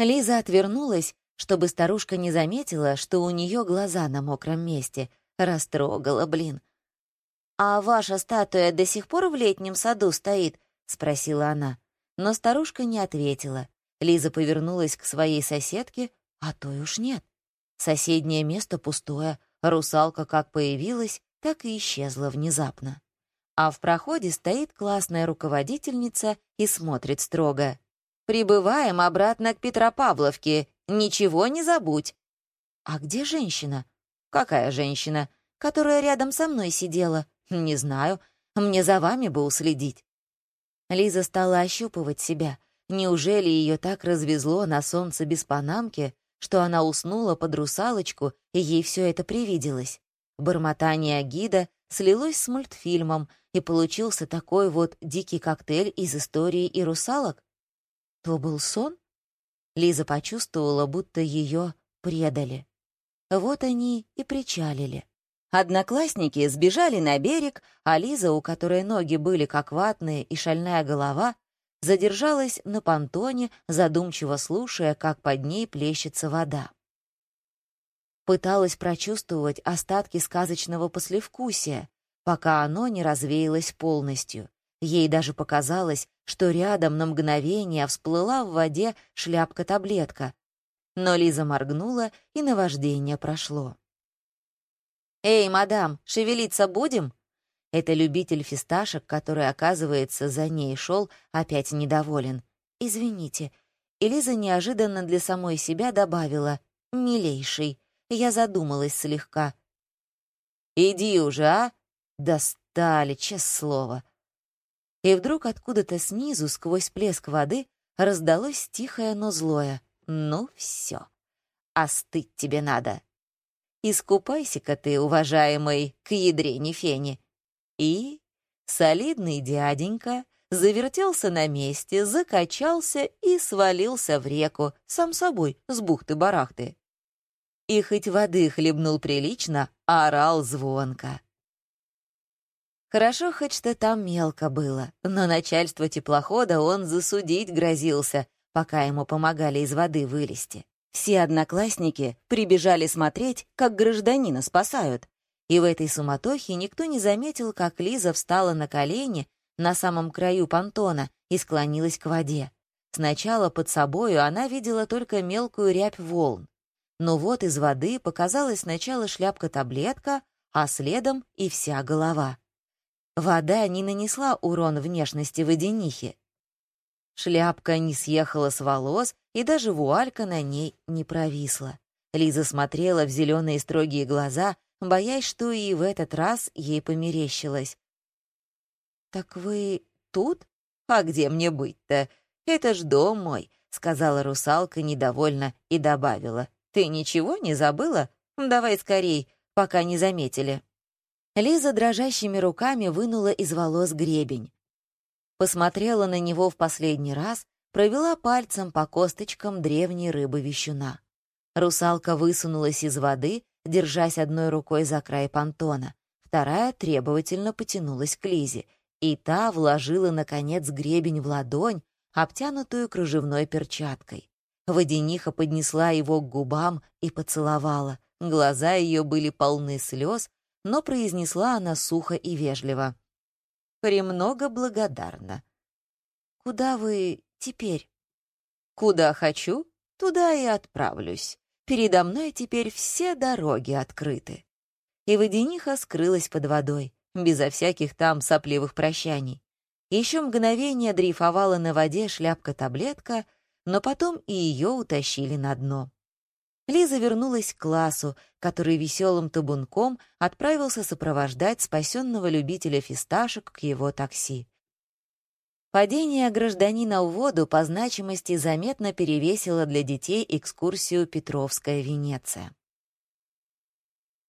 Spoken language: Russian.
Лиза отвернулась, чтобы старушка не заметила, что у нее глаза на мокром месте. Растрогала, блин. «А ваша статуя до сих пор в летнем саду стоит?» — спросила она. Но старушка не ответила. Лиза повернулась к своей соседке, а той уж нет. Соседнее место пустое, русалка как появилась, так и исчезла внезапно. А в проходе стоит классная руководительница и смотрит строго. «Прибываем обратно к Петропавловке. Ничего не забудь». «А где женщина?» «Какая женщина?» «Которая рядом со мной сидела». «Не знаю. Мне за вами бы уследить». Лиза стала ощупывать себя. Неужели ее так развезло на солнце без панамки, что она уснула под русалочку, и ей все это привиделось? Бормотание гида слилось с мультфильмом, и получился такой вот дикий коктейль из истории и русалок? То был сон? Лиза почувствовала, будто ее предали. Вот они и причалили. Одноклассники сбежали на берег, а Лиза, у которой ноги были как ватные и шальная голова, задержалась на понтоне, задумчиво слушая, как под ней плещется вода. Пыталась прочувствовать остатки сказочного послевкусия, пока оно не развеялось полностью. Ей даже показалось, что рядом на мгновение всплыла в воде шляпка-таблетка. Но Лиза моргнула, и наваждение прошло. «Эй, мадам, шевелиться будем?» Это любитель фисташек, который, оказывается, за ней шел, опять недоволен. «Извините». Лиза неожиданно для самой себя добавила «милейший». Я задумалась слегка. «Иди уже, а!» Достали, честное слово. И вдруг откуда-то снизу, сквозь плеск воды, раздалось тихое, но злое. «Ну все, остыть тебе надо. Искупайся-ка ты, уважаемый, к ядрене фени». И солидный дяденька завертелся на месте, закачался и свалился в реку, сам собой, с бухты-барахты. И хоть воды хлебнул прилично, орал звонко. Хорошо хоть что там мелко было, но начальство теплохода он засудить грозился, пока ему помогали из воды вылезти. Все одноклассники прибежали смотреть, как гражданина спасают. И в этой суматохе никто не заметил, как Лиза встала на колени на самом краю понтона и склонилась к воде. Сначала под собою она видела только мелкую рябь волн. Но вот из воды показалась сначала шляпка-таблетка, а следом и вся голова. Вода не нанесла урон внешности водянихи. Шляпка не съехала с волос, и даже вуалька на ней не провисла. Лиза смотрела в зеленые строгие глаза, боясь, что и в этот раз ей померещилось. «Так вы тут? А где мне быть-то? Это ж дом мой», — сказала русалка недовольно и добавила. «Ты ничего не забыла? Давай скорей, пока не заметили». Лиза дрожащими руками вынула из волос гребень. Посмотрела на него в последний раз, провела пальцем по косточкам древней рыбы-вещуна. Русалка высунулась из воды, держась одной рукой за край понтона. Вторая требовательно потянулась к Лизе, и та вложила, наконец, гребень в ладонь, обтянутую кружевной перчаткой. Водяниха поднесла его к губам и поцеловала. Глаза ее были полны слез, но произнесла она сухо и вежливо. «Премного благодарна». «Куда вы теперь?» «Куда хочу, туда и отправлюсь. Передо мной теперь все дороги открыты». И водяниха скрылась под водой, безо всяких там сопливых прощаний. Еще мгновение дрейфовала на воде шляпка-таблетка, но потом и ее утащили на дно. Лиза вернулась к классу, который веселым табунком отправился сопровождать спасенного любителя фисташек к его такси. Падение гражданина в воду по значимости заметно перевесило для детей экскурсию «Петровская Венеция».